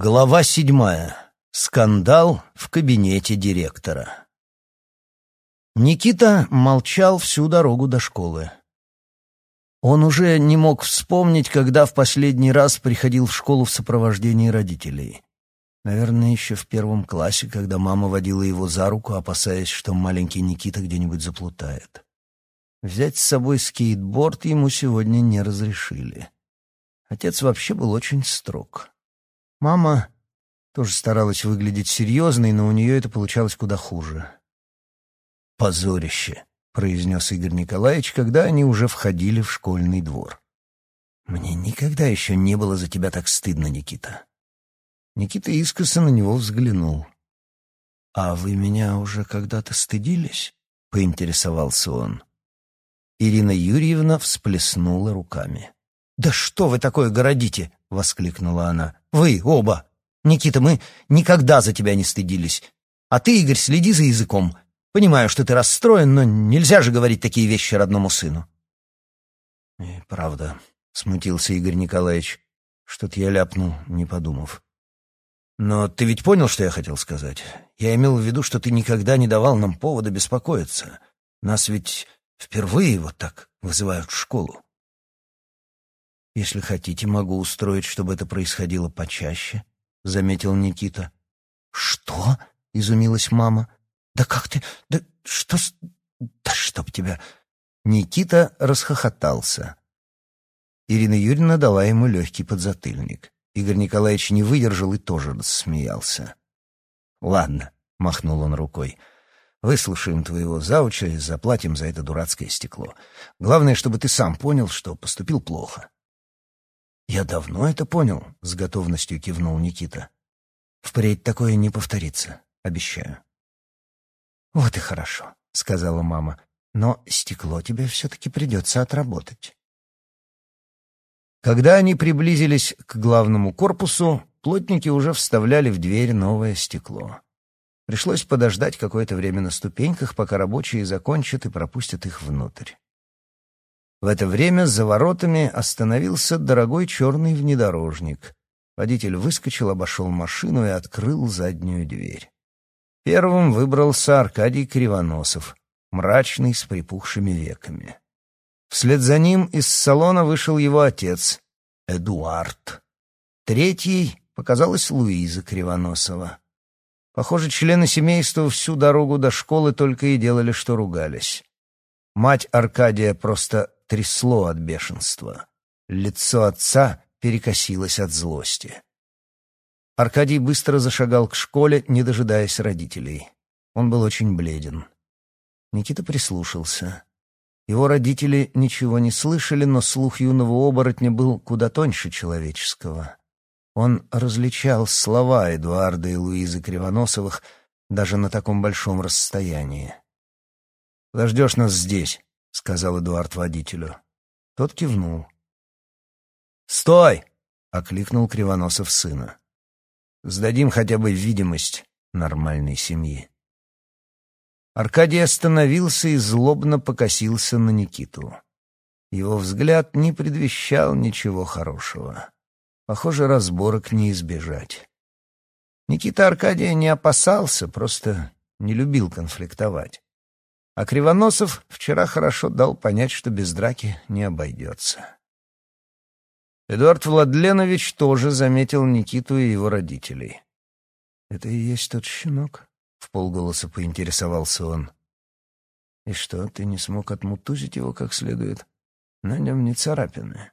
Глава седьмая. Скандал в кабинете директора. Никита молчал всю дорогу до школы. Он уже не мог вспомнить, когда в последний раз приходил в школу в сопровождении родителей. Наверное, еще в первом классе, когда мама водила его за руку, опасаясь, что маленький Никита где-нибудь заплутает. Взять с собой скейтборд ему сегодня не разрешили. Отец вообще был очень строг. Мама тоже старалась выглядеть серьезной, но у нее это получалось куда хуже. «Позорище», — произнес Игорь Николаевич, когда они уже входили в школьный двор. «Мне никогда еще не было за тебя так стыдно, Никита». Никита искоса на него взглянул. «А вы меня уже когда-то стыдились?» — поинтересовался он. Ирина Юрьевна всплеснула руками. «Да что вы такое городите?» — воскликнула она. «Вы оба! Никита, мы никогда за тебя не стыдились. А ты, Игорь, следи за языком. Понимаю, что ты расстроен, но нельзя же говорить такие вещи родному сыну». «И правда», — смутился Игорь Николаевич. «Что-то я ляпнул, не подумав». «Но ты ведь понял, что я хотел сказать? Я имел в виду, что ты никогда не давал нам повода беспокоиться. Нас ведь впервые вот так вызывают в школу». «Если хотите, могу устроить, чтобы это происходило почаще», — заметил Никита. «Что?» — изумилась мама. «Да как ты... Да что. Да чтоб тебя...» Никита расхохотался. Ирина Юрьевна дала ему легкий подзатыльник. Игорь Николаевич не выдержал и тоже рассмеялся. «Ладно», — махнул он рукой, — «выслушаем твоего зауча и заплатим за это дурацкое стекло. Главное, чтобы ты сам понял, что поступил плохо. «Я давно это понял», — с готовностью кивнул Никита. «Впредь такое не повторится, обещаю». «Вот и хорошо», — сказала мама. «Но стекло тебе все-таки придется отработать». Когда они приблизились к главному корпусу, плотники уже вставляли в дверь новое стекло. Пришлось подождать какое-то время на ступеньках, пока рабочие закончат и пропустят их внутрь. В это время за воротами остановился дорогой черный внедорожник. Водитель выскочил, обошел машину и открыл заднюю дверь. Первым выбрался Аркадий Кривоносов, мрачный, с припухшими веками. Вслед за ним из салона вышел его отец, Эдуард. Третьей показалась Луиза Кривоносова. Похоже, члены семейства всю дорогу до школы только и делали, что ругались. Мать Аркадия просто трясло от бешенства. Лицо отца перекосилось от злости. Аркадий быстро зашагал к школе, не дожидаясь родителей. Он был очень бледен. Никита прислушался. Его родители ничего не слышали, но слух юного оборотня был куда тоньше человеческого. Он различал слова Эдуарда и Луизы Кривоносовых даже на таком большом расстоянии. «Подождешь нас здесь», — сказал Эдуард водителю. Тот кивнул. «Стой!» — окликнул Кривоносов сына. «Сдадим хотя бы видимость нормальной семьи». Аркадий остановился и злобно покосился на Никиту. Его взгляд не предвещал ничего хорошего. Похоже, разборок не избежать. Никита Аркадия не опасался, просто не любил конфликтовать. А Кривоносов вчера хорошо дал понять, что без драки не обойдется. Эдуард Владленович тоже заметил Никиту и его родителей. «Это и есть тот щенок?» — в полголоса поинтересовался он. «И что, ты не смог отмутузить его как следует? На нем не царапины.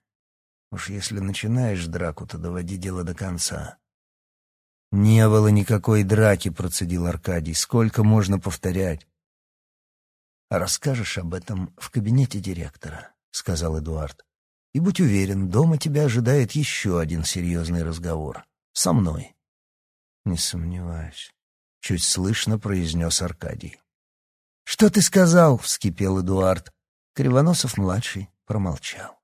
Уж если начинаешь драку, то доводи дело до конца». «Не было никакой драки», — процедил Аркадий. «Сколько можно повторять? «Расскажешь об этом в кабинете директора», — сказал Эдуард. «И будь уверен, дома тебя ожидает еще один серьезный разговор. Со мной». «Не сомневаюсь», — чуть слышно произнес Аркадий. «Что ты сказал?» — вскипел Эдуард. Кривоносов-младший промолчал.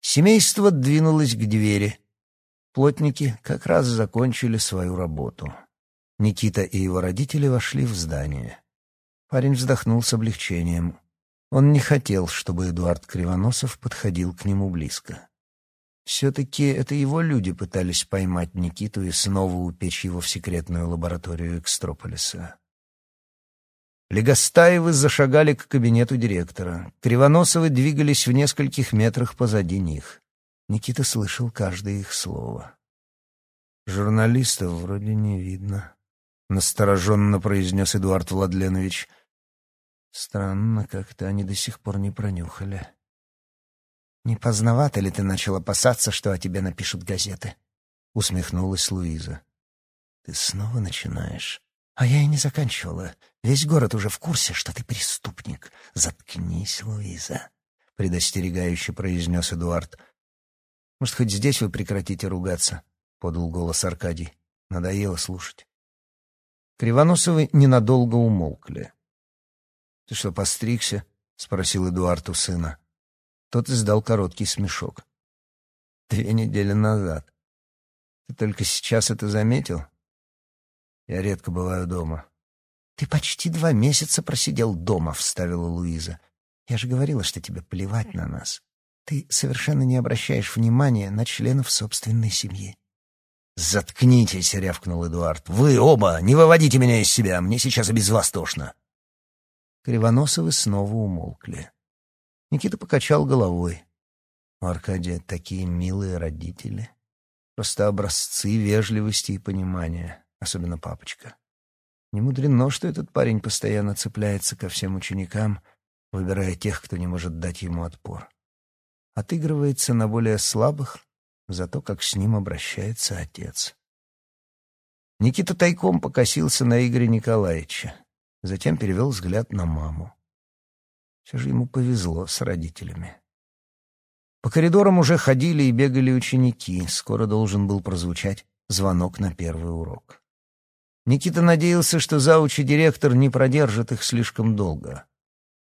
Семейство двинулось к двери. Плотники как раз закончили свою работу. Никита и его родители вошли в здание. Парень вздохнул с облегчением. Он не хотел, чтобы Эдуард Кривоносов подходил к нему близко. Все-таки это его люди пытались поймать Никиту и снова упечь его в секретную лабораторию Экстрополиса. Легостаевы зашагали к кабинету директора. Кривоносовы двигались в нескольких метрах позади них. Никита слышал каждое их слово. «Журналистов вроде не видно», — настороженно произнес Эдуард Владленович. «Странно, как-то они до сих пор не пронюхали». «Не поздновато ли ты начал опасаться, что о тебе напишут газеты?» — усмехнулась Луиза. «Ты снова начинаешь?» А я и не заканчивала. Весь город уже в курсе, что ты преступник. Заткнись, Луиза, предостерегающе произнес Эдуард. Может, хоть здесь вы прекратите ругаться, подал голос Аркадий. Надоело слушать. Кривоносовы ненадолго умолкли. Ты что, постригся? спросил Эдуард у сына. Тот издал короткий смешок. Две недели назад. Ты только сейчас это заметил? Я редко бываю дома. Ты почти два месяца просидел дома, вставила Луиза. Я же говорила, что тебе плевать на нас. Ты совершенно не обращаешь внимания на членов собственной семьи. «Заткнитесь!» — рявкнул Эдуард. «Вы оба! Не выводите меня из себя! Мне сейчас и без вас тошно!» Кривоносовы снова умолкли. Никита покачал головой. У Аркадия такие милые родители. Просто образцы вежливости и понимания особенно папочка. Не мудрено, что этот парень постоянно цепляется ко всем ученикам, выбирая тех, кто не может дать ему отпор. Отыгрывается на более слабых за то, как с ним обращается отец. Никита тайком покосился на Игоря Николаевича, затем перевел взгляд на маму. Все же ему повезло с родителями. По коридорам уже ходили и бегали ученики, скоро должен был прозвучать звонок на первый урок. Никита надеялся, что зауч и директор не продержат их слишком долго.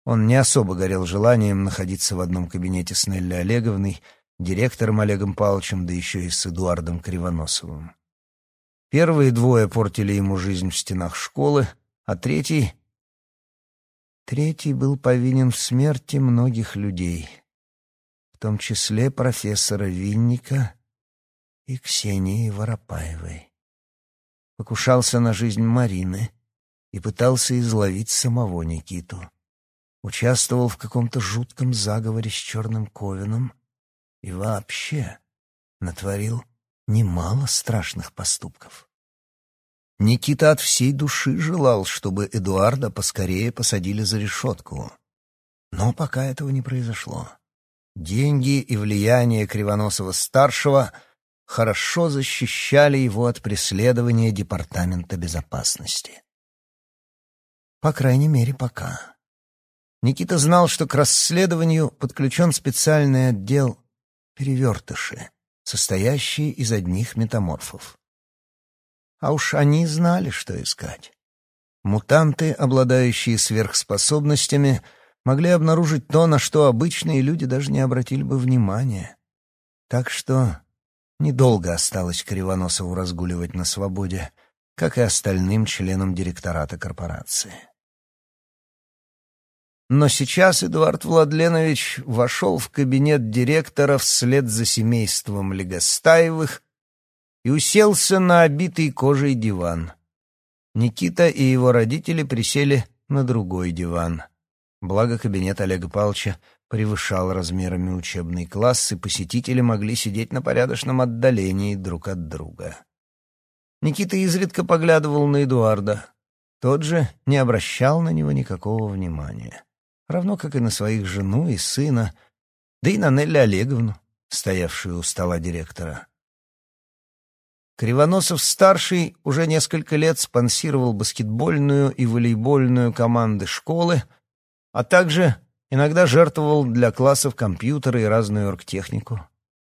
Он не особо горел желанием находиться в одном кабинете с Нелли Олеговной, директором Олегом Павловичем, да еще и с Эдуардом Кривоносовым. Первые двое портили ему жизнь в стенах школы, а третий... Третий был повинен в смерти многих людей, в том числе профессора Винника и Ксении Воропаевой покушался на жизнь Марины и пытался изловить самого Никиту. Участвовал в каком-то жутком заговоре с черным Ковином и вообще натворил немало страшных поступков. Никита от всей души желал, чтобы Эдуарда поскорее посадили за решетку. Но пока этого не произошло. Деньги и влияние Кривоносова-старшего — хорошо защищали его от преследования Департамента безопасности. По крайней мере, пока. Никита знал, что к расследованию подключен специальный отдел «Перевертыши», состоящий из одних метаморфов. А уж они знали, что искать. Мутанты, обладающие сверхспособностями, могли обнаружить то, на что обычные люди даже не обратили бы внимания. Так что Недолго осталось Кривоносову разгуливать на свободе, как и остальным членам директората корпорации. Но сейчас Эдуард Владленович вошел в кабинет директора вслед за семейством Легостаевых и уселся на обитый кожей диван. Никита и его родители присели на другой диван. Благо кабинет Олега Павловича превышал размерами учебный класс, и посетители могли сидеть на порядочном отдалении друг от друга. Никита изредка поглядывал на Эдуарда. Тот же не обращал на него никакого внимания. Равно как и на своих жену и сына, да и на Нелли Олеговну, стоявшую у стола директора. Кривоносов-старший уже несколько лет спонсировал баскетбольную и волейбольную команды школы, а также Иногда жертвовал для классов компьютеры и разную оргтехнику.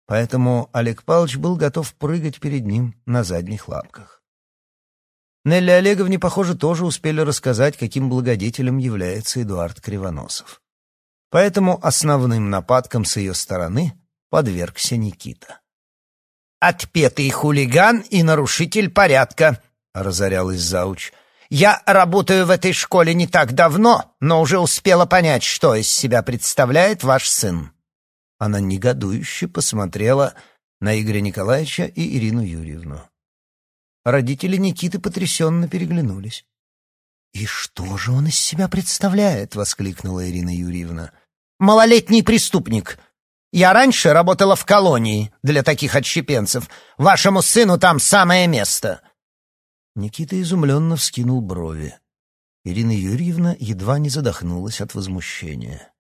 Поэтому Олег Павлович был готов прыгать перед ним на задних лапках. Нелли Олеговне, похоже, тоже успели рассказать, каким благодетелем является Эдуард Кривоносов. Поэтому основным нападком с ее стороны подвергся Никита. «Отпетый хулиган и нарушитель порядка», — разорялась зауч. Я работаю в этой школе не так давно, но уже успела понять, что из себя представляет ваш сын. Она негодующе посмотрела на Игоря Николаевича и Ирину Юрьевну. Родители Никиты потрясенно переглянулись. «И что же он из себя представляет?» — воскликнула Ирина Юрьевна. «Малолетний преступник. Я раньше работала в колонии для таких отщепенцев. Вашему сыну там самое место». Никита изумленно вскинул брови. Ирина Юрьевна едва не задохнулась от возмущения.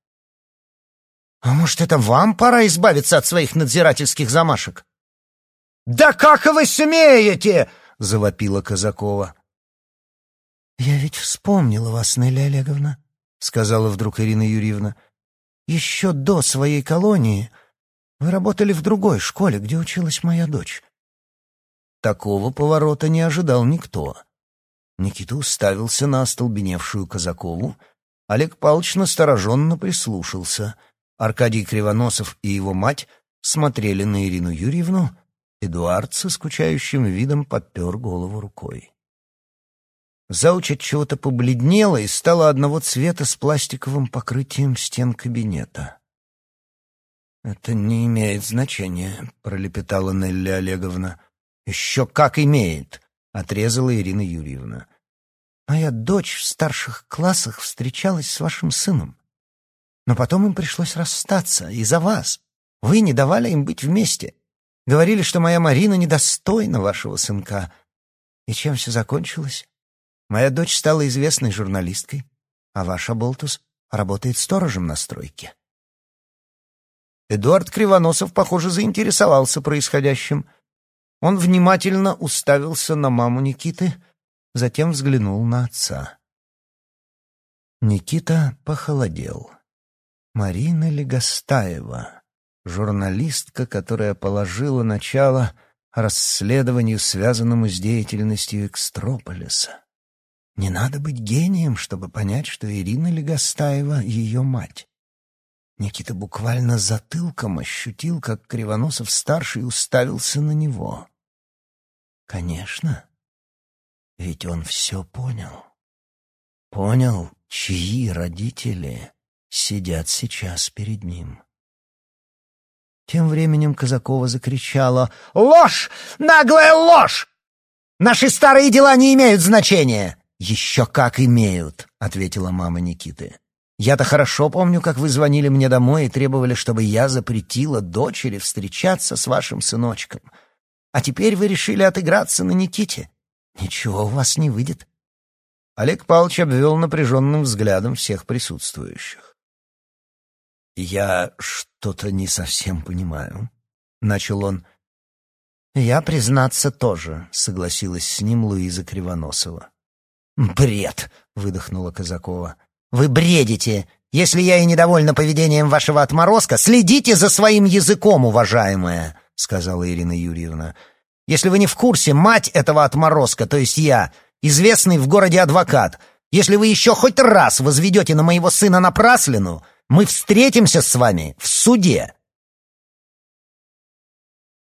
«А может, это вам пора избавиться от своих надзирательских замашек?» «Да как вы смеете!» — завопила Казакова. «Я ведь вспомнила вас, Нелли Олеговна», — сказала вдруг Ирина Юрьевна. «Еще до своей колонии вы работали в другой школе, где училась моя дочь». Такого поворота не ожидал никто. Никита уставился на остолбеневшую Казакову. Олег Павлович настороженно прислушался. Аркадий Кривоносов и его мать смотрели на Ирину Юрьевну. Эдуард со скучающим видом подпер голову рукой. Зауч от чего-то побледнела и стала одного цвета с пластиковым покрытием стен кабинета. «Это не имеет значения», — пролепетала Нелли Олеговна. «Еще как имеет», — отрезала Ирина Юрьевна. «Моя дочь в старших классах встречалась с вашим сыном. Но потом им пришлось расстаться из-за вас. Вы не давали им быть вместе. Говорили, что моя Марина недостойна вашего сынка. И чем все закончилось? Моя дочь стала известной журналисткой, а ваш Аболтус работает сторожем на стройке. Эдуард Кривоносов, похоже, заинтересовался происходящим. Он внимательно уставился на маму Никиты, затем взглянул на отца. Никита похолодел. Марина Легостаева, журналистка, которая положила начало расследованию, связанному с деятельностью Экстрополиса. Не надо быть гением, чтобы понять, что Ирина Легостаева — ее мать. Никита буквально затылком ощутил, как Кривоносов-старший уставился на него. Конечно, ведь он все понял. Понял, чьи родители сидят сейчас перед ним. Тем временем Казакова закричала «Ложь! Наглая ложь! Наши старые дела не имеют значения!» «Еще как имеют», — ответила мама Никиты. «Я-то хорошо помню, как вы звонили мне домой и требовали, чтобы я запретила дочери встречаться с вашим сыночком. А теперь вы решили отыграться на Никите. Ничего у вас не выйдет». Олег Павлович обвел напряженным взглядом всех присутствующих. «Я что-то не совсем понимаю», — начал он. «Я, признаться, тоже», — согласилась с ним Луиза Кривоносова. «Бред!» — выдохнула Казакова. «Вы бредите! Если я и недовольна поведением вашего отморозка, следите за своим языком, уважаемая!» — сказала Ирина Юрьевна. «Если вы не в курсе, мать этого отморозка, то есть я, известный в городе адвокат. Если вы еще хоть раз возведете на моего сына напраслину, мы встретимся с вами в суде!»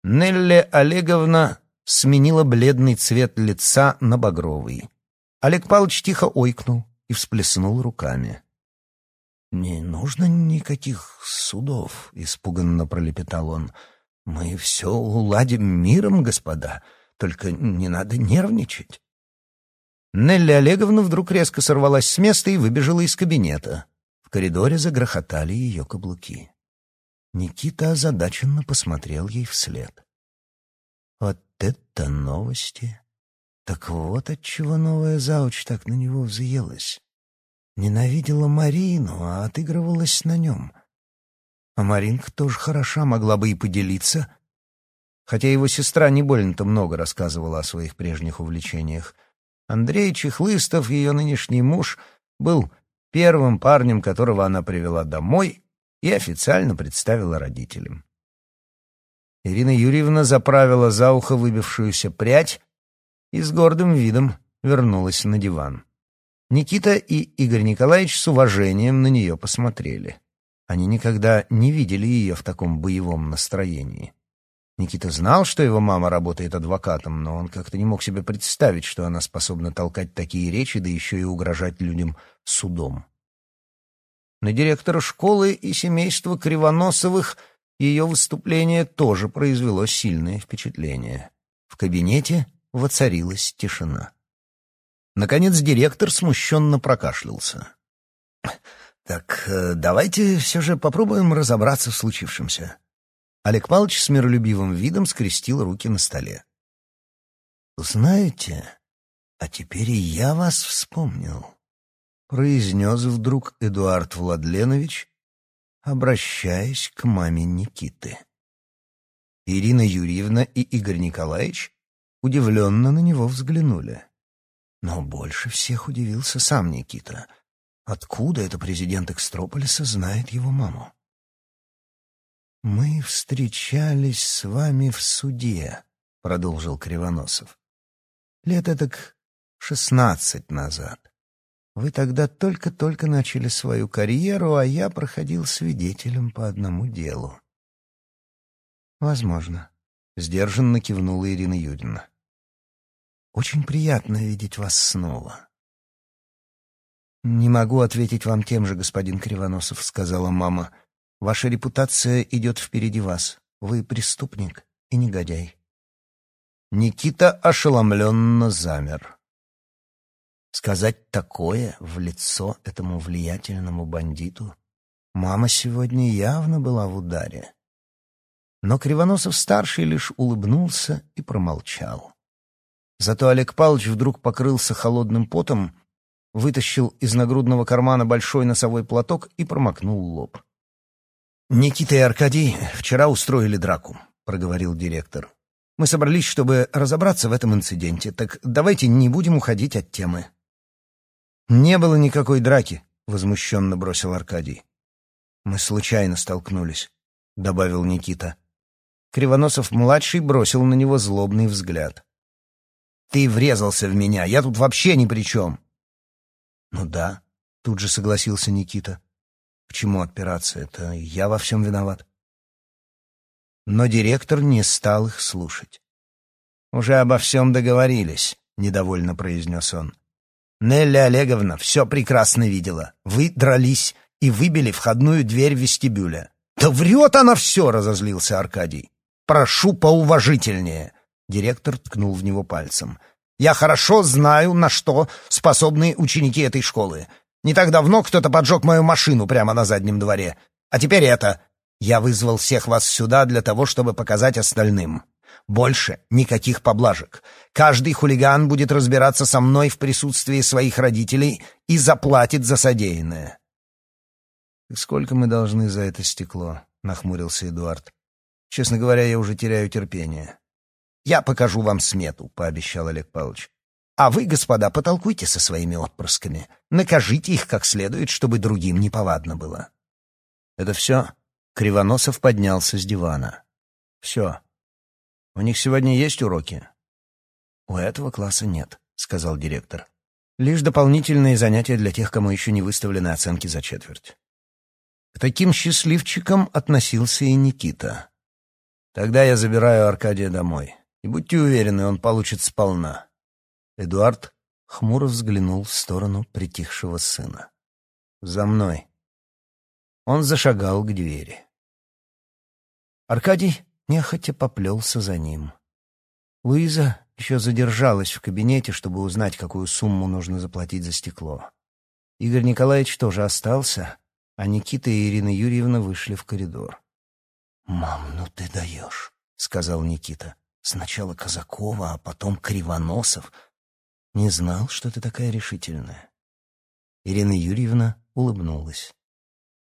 Нелли Олеговна сменила бледный цвет лица на багровый. Олег Павлович тихо ойкнул и всплеснул руками. «Не нужно никаких судов», — испуганно пролепетал он. «Мы все уладим миром, господа, только не надо нервничать». Нелли Олеговна вдруг резко сорвалась с места и выбежала из кабинета. В коридоре загрохотали ее каблуки. Никита озадаченно посмотрел ей вслед. «Вот это новости!» Так вот отчего новая зауч так на него взъелась. Ненавидела Марину, а отыгрывалась на нем. А Маринка тоже хороша, могла бы и поделиться. Хотя его сестра не больно-то много рассказывала о своих прежних увлечениях. Андрей Чехлыстов, ее нынешний муж, был первым парнем, которого она привела домой и официально представила родителям. Ирина Юрьевна заправила за ухо выбившуюся прядь и с гордым видом вернулась на диван. Никита и Игорь Николаевич с уважением на нее посмотрели. Они никогда не видели ее в таком боевом настроении. Никита знал, что его мама работает адвокатом, но он как-то не мог себе представить, что она способна толкать такие речи, да еще и угрожать людям судом. На директора школы и семейства Кривоносовых Ее выступление тоже произвело сильное впечатление. В кабинете воцарилась тишина. Наконец директор смущенно прокашлялся. «Так э, давайте все же попробуем разобраться в случившемся». Олег Павлович с миролюбивым видом скрестил руки на столе. «Знаете, а теперь и я вас вспомнил», — произнес вдруг Эдуард Владленович, обращаясь к маме Никиты. Ирина Юрьевна и Игорь Николаевич удивленно на него взглянули. Но больше всех удивился сам Никита. Откуда это президент Экстрополиса знает его маму? «Мы встречались с вами в суде», — продолжил Кривоносов. Лет так шестнадцать назад. Вы тогда только-только начали свою карьеру, а я проходил свидетелем по одному делу. Возможно. Сдержанно кивнула Ирина Юрьевна. Очень приятно видеть вас снова. «Не могу ответить вам тем же, господин Кривоносов», — сказала мама. «Ваша репутация идет впереди вас. Вы преступник и негодяй. Никита ошеломленно замер. Сказать такое в лицо этому влиятельному бандиту мама сегодня явно была в ударе. Но Кривоносов-старший лишь улыбнулся и промолчал. Зато Олег Павлович вдруг покрылся холодным потом, вытащил из нагрудного кармана большой носовой платок и промокнул лоб. «Никита и Аркадий вчера устроили драку», — проговорил директор. Мы собрались, чтобы разобраться в этом инциденте, так давайте не будем уходить от темы». «Не было никакой драки», — возмущенно бросил Аркадий. «Мы случайно столкнулись», — добавил Никита. Кривоносов-младший бросил на него злобный взгляд. «Ты врезался в меня, я тут вообще ни при чем». «Ну да», — тут же согласился Никита. «К чему отпираться? Это я во всем виноват». Но директор не стал их слушать. «Уже обо всем договорились», — недовольно произнес он. «Нелли Олеговна все прекрасно видела. Вы дрались и выбили входную дверь вестибюля». «Да врет она все!» — разозлился Аркадий. «Прошу поуважительнее!» — директор ткнул в него пальцем. «Я хорошо знаю, на что способны ученики этой школы. Не так давно кто-то поджег мою машину прямо на заднем дворе. А теперь это. Я вызвал всех вас сюда для того, чтобы показать остальным. Больше никаких поблажек. Каждый хулиган будет разбираться со мной в присутствии своих родителей и заплатит за содеянное. «Сколько мы должны за это стекло?» — нахмурился Эдуард. «Честно говоря, я уже теряю терпение». «Я покажу вам смету», — пообещал Олег Павлович. «А вы, господа, потолкуйте со своими отпрысками. Накажите их как следует, чтобы другим неповадно было». «Это все?» Кривоносов поднялся с дивана. «Все. У них сегодня есть уроки?» «У этого класса нет», — сказал директор. «Лишь дополнительные занятия для тех, кому еще не выставлены оценки за четверть». К таким счастливчикам относился и Никита. «Тогда я забираю Аркадия домой. И будьте уверены, он получит сполна». Эдуард хмуро взглянул в сторону притихшего сына. «За мной». Он зашагал к двери. Аркадий нехотя поплелся за ним. Луиза еще задержалась в кабинете, чтобы узнать, какую сумму нужно заплатить за стекло. Игорь Николаевич тоже остался, а Никита и Ирина Юрьевна вышли в коридор. «Мам, ну ты даешь», — сказал Никита. «Сначала Казакова, а потом Кривоносов. Не знал, что ты такая решительная». Ирина Юрьевна улыбнулась.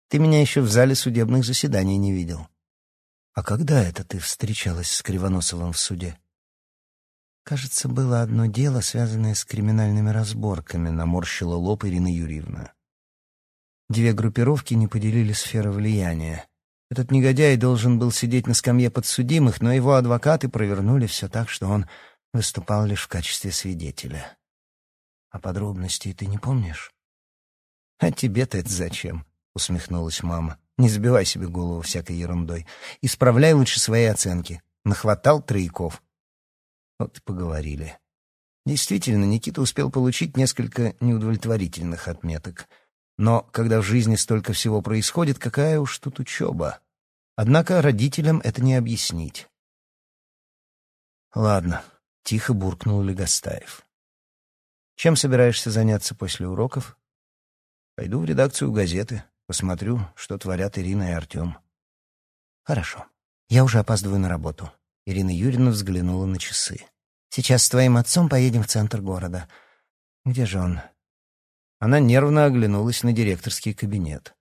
«Ты меня еще в зале судебных заседаний не видел. «А когда это ты встречалась с Кривоносовым в суде?» «Кажется, было одно дело, связанное с криминальными разборками», — наморщила лоб Ирина Юрьевна. Две группировки не поделили сферы влияния. Этот негодяй должен был сидеть на скамье подсудимых, но его адвокаты провернули все так, что он выступал лишь в качестве свидетеля. «А подробностей ты не помнишь?» «А тебе-то это зачем?» — усмехнулась мама. Не забивай себе голову всякой ерундой. Исправляй лучше свои оценки. Нахватал трояков. Вот и поговорили. Действительно, Никита успел получить несколько неудовлетворительных отметок. Но когда в жизни столько всего происходит, какая уж тут учеба? Однако родителям это не объяснить. «Ладно», — тихо буркнул Легостаев. «Чем собираешься заняться после уроков?» «Пойду в редакцию газеты, посмотрю, что творят Ирина и Артем». «Хорошо. Я уже опаздываю на работу». Ирина Юрьевна взглянула на часы. «Сейчас с твоим отцом поедем в центр города. Где же он?» Она нервно оглянулась на директорский кабинет.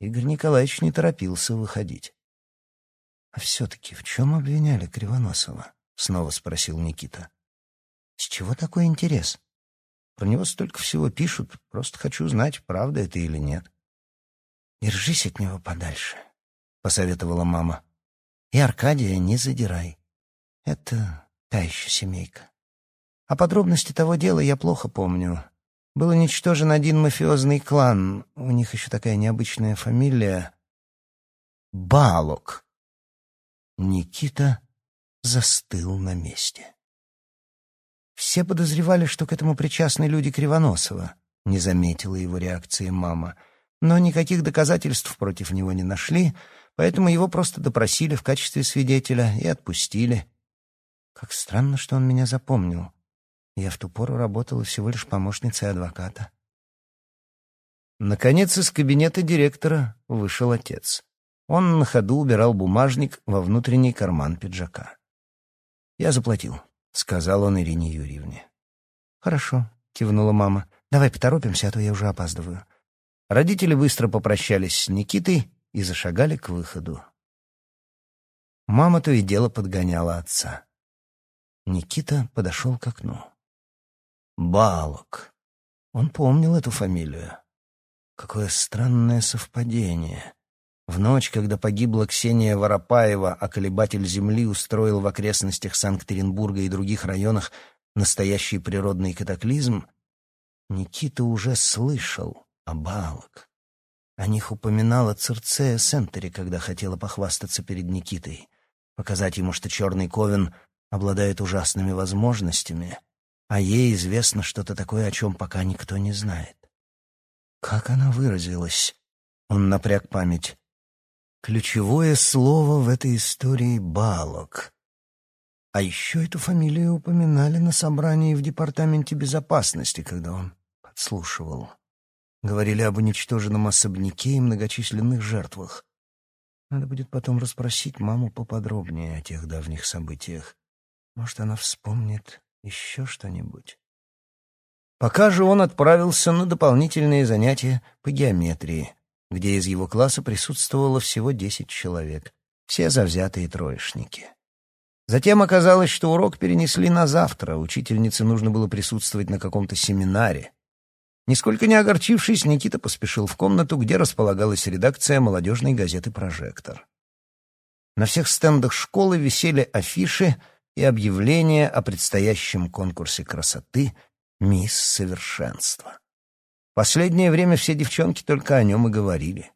Игорь Николаевич не торопился выходить. «А все-таки в чем обвиняли Кривоносова?» — снова спросил Никита. «С чего такой интерес?» «Про него столько всего пишут. Просто хочу знать, правда это или нет». «Держись от него подальше», — посоветовала мама. «И Аркадия не задирай. Это та еще семейка. А подробности того дела я плохо помню. Был уничтожен один мафиозный клан. У них еще такая необычная фамилия. Балок. Никита застыл на месте. Все подозревали, что к этому причастны люди Кривоносова. Не заметила его реакции мама. Но никаких доказательств против него не нашли, поэтому его просто допросили в качестве свидетеля и отпустили. Как странно, что он меня запомнил. Я в ту пору работала всего лишь помощницей адвоката. Наконец из кабинета директора вышел отец. Он на ходу убирал бумажник во внутренний карман пиджака. «Я заплатил», — сказал он Ирине Юрьевне. «Хорошо», — кивнула мама. «Давай поторопимся, а то я уже опаздываю». Родители быстро попрощались с Никитой и зашагали к выходу. Мама то и дело подгоняла отца. Никита подошел к окну. Балок. Он помнил эту фамилию. Какое странное совпадение. В ночь, когда погибла Ксения Воропаева, а колебатель земли устроил в окрестностях Санкт-Петербурга и других районах настоящий природный катаклизм, Никита уже слышал о Балок. О них упоминала Цирцея Сентери, когда хотела похвастаться перед Никитой, показать ему, что черный ковен обладает ужасными возможностями — а ей известно что-то такое, о чем пока никто не знает. Как она выразилась? Он напряг память. Ключевое слово в этой истории — «балок». А еще эту фамилию упоминали на собрании в Департаменте безопасности, когда он подслушивал. Говорили об уничтоженном особняке и многочисленных жертвах. Надо будет потом расспросить маму поподробнее о тех давних событиях. Может, она вспомнит еще что-нибудь. Пока же он отправился на дополнительные занятия по геометрии, где из его класса присутствовало всего десять человек, все завзятые троечники. Затем оказалось, что урок перенесли на завтра, учительнице нужно было присутствовать на каком-то семинаре. Нисколько не огорчившись, Никита поспешил в комнату, где располагалась редакция молодежной газеты «Прожектор». На всех стендах школы висели афиши — и объявление о предстоящем конкурсе красоты «Мисс Совершенство». Последнее время все девчонки только о нем и говорили.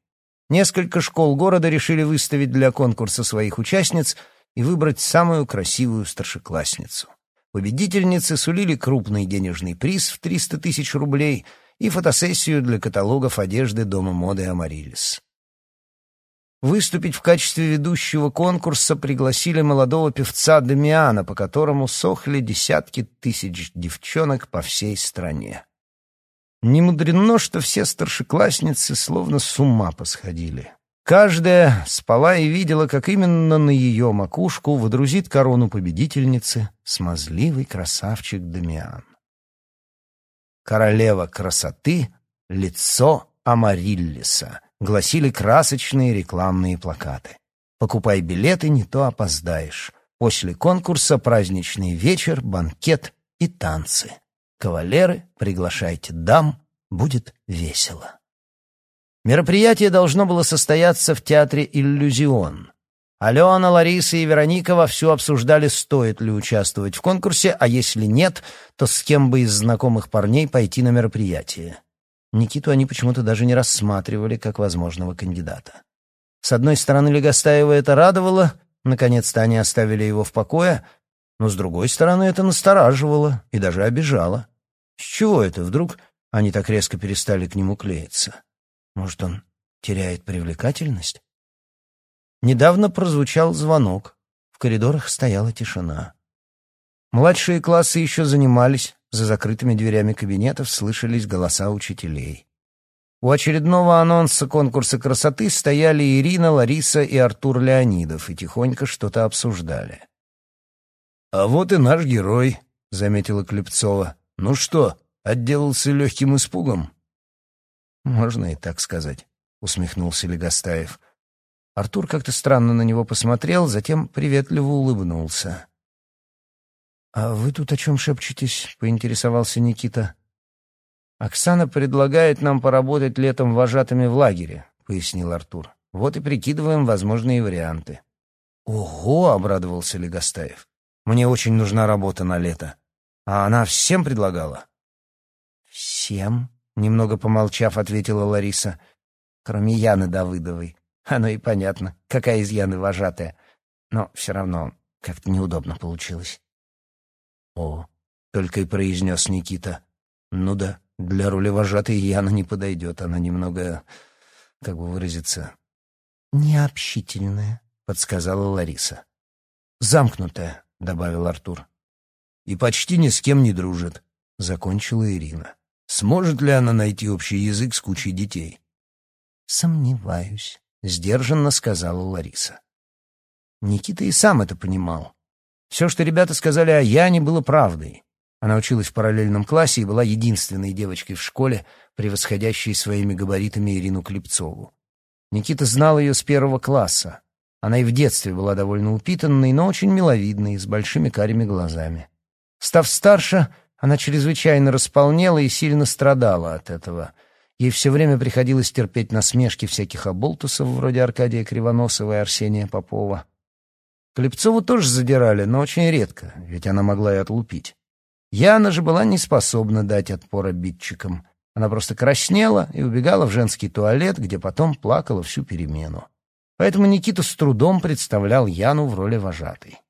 Несколько школ города решили выставить для конкурса своих участниц и выбрать самую красивую старшеклассницу. Победительницы сулили крупный денежный приз в 300 тысяч рублей и фотосессию для каталогов одежды Дома моды «Амарилис». Выступить в качестве ведущего конкурса пригласили молодого певца Дамиана, по которому сохли десятки тысяч девчонок по всей стране. Не мудрено, что все старшеклассницы словно с ума посходили. Каждая спала и видела, как именно на ее макушку водрузит корону победительницы смазливый красавчик Дамиан. Королева красоты — лицо Амариллиса — гласили красочные рекламные плакаты. «Покупай билеты, не то опоздаешь». После конкурса праздничный вечер, банкет и танцы. Кавалеры, приглашайте дам, будет весело. Мероприятие должно было состояться в театре «Иллюзион». Алена, Лариса и Вероника вовсю обсуждали, стоит ли участвовать в конкурсе, а если нет, то с кем бы из знакомых парней пойти на мероприятие. Никиту они почему-то даже не рассматривали как возможного кандидата. С одной стороны, Легостаева это радовало, наконец-то они оставили его в покое, но с другой стороны, это настораживало и даже обижало. С чего это вдруг они так резко перестали к нему клеиться? Может, он теряет привлекательность? Недавно прозвучал звонок. В коридорах стояла тишина. Младшие классы еще занимались, за закрытыми дверями кабинетов слышались голоса учителей. У очередного анонса конкурса красоты стояли Ирина, Лариса и Артур Леонидов и тихонько что-то обсуждали. «А вот и наш герой», — заметила Клепцова. «Ну что, отделался легким испугом?» «Можно и так сказать», — усмехнулся Легостаев. Артур как-то странно на него посмотрел, затем приветливо улыбнулся. «А вы тут о чем шепчетесь?» — поинтересовался Никита. «Оксана предлагает нам поработать летом вожатыми в лагере», — пояснил Артур. «Вот и прикидываем возможные варианты». «Ого!» — обрадовался Легостаев. «Мне очень нужна работа на лето. А она всем предлагала?» «Всем?» — немного помолчав, ответила Лариса. «Кроме Яны Давыдовой. Оно и понятно, какая из Яны вожатая. Но все равно как-то неудобно получилось». «О!» — только и произнес Никита. «Ну да, для роли вожатой Яна не подойдет. Она немного, как бы выразиться...» «Необщительная», — подсказала Лариса. «Замкнутая», — добавил Артур. «И почти ни с кем не дружит», — закончила Ирина. «Сможет ли она найти общий язык с кучей детей?» «Сомневаюсь», — сдержанно сказала Лариса. Никита и сам это понимал. Все, что ребята сказали о Яне, было правдой. Она училась в параллельном классе и была единственной девочкой в школе, превосходящей своими габаритами Ирину Клепцову. Никита знал ее с первого класса. Она и в детстве была довольно упитанной, но очень миловидной, с большими карими глазами. Став старше, она чрезвычайно располнела и сильно страдала от этого. Ей все время приходилось терпеть насмешки всяких оболтусов, вроде Аркадия Кривоносова и Арсения Попова. Клепцову тоже задирали, но очень редко, ведь она могла и отлупить. Яна же была не способна дать отпор обидчикам. Она просто краснела и убегала в женский туалет, где потом плакала всю перемену. Поэтому Никита с трудом представлял Яну в роли вожатой.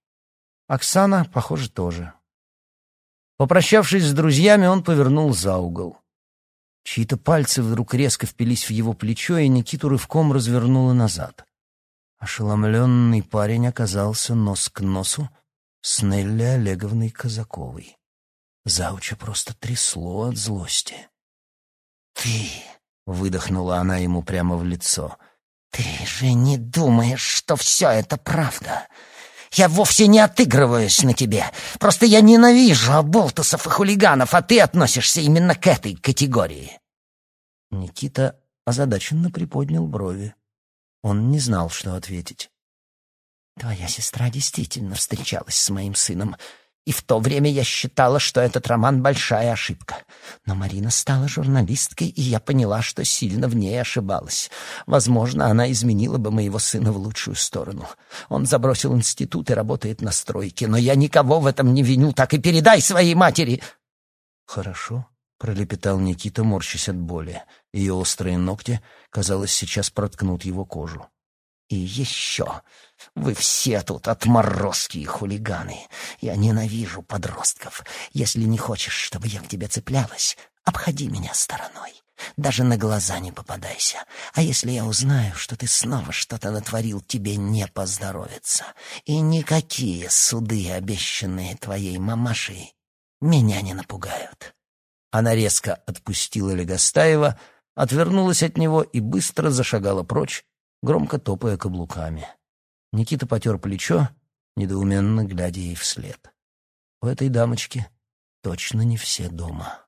Оксана, похоже, тоже. Попрощавшись с друзьями, он повернул за угол. Чьи-то пальцы вдруг резко впились в его плечо, и Никиту рывком развернуло назад. Ошеломленный парень оказался нос к носу с Нелли Олеговной Казаковой. Зауча просто трясло от злости. «Ты!» — выдохнула она ему прямо в лицо. «Ты же не думаешь, что все это правда? Я вовсе не отыгрываюсь на тебе. Просто я ненавижу оболтусов и хулиганов, а ты относишься именно к этой категории». Никита озадаченно приподнял брови. Он не знал, что ответить. «Твоя сестра действительно встречалась с моим сыном, и в то время я считала, что этот роман — большая ошибка. Но Марина стала журналисткой, и я поняла, что сильно в ней ошибалась. Возможно, она изменила бы моего сына в лучшую сторону. Он забросил институт и работает на стройке, но я никого в этом не виню, так и передай своей матери!» «Хорошо», — пролепетал Никита, морщась от боли. Ее острые ногти, казалось, сейчас проткнут его кожу. «И еще! Вы все тут отморозки и хулиганы! Я ненавижу подростков! Если не хочешь, чтобы я к тебе цеплялась, обходи меня стороной!» Даже на глаза не попадайся. А если я узнаю, что ты снова что-то натворил, тебе не поздоровится. И никакие суды, обещанные твоей мамашей, меня не напугают. Она резко отпустила Легостаева, отвернулась от него и быстро зашагала прочь, громко топая каблуками. Никита потер плечо, недоуменно глядя ей вслед. У этой дамочки точно не все дома.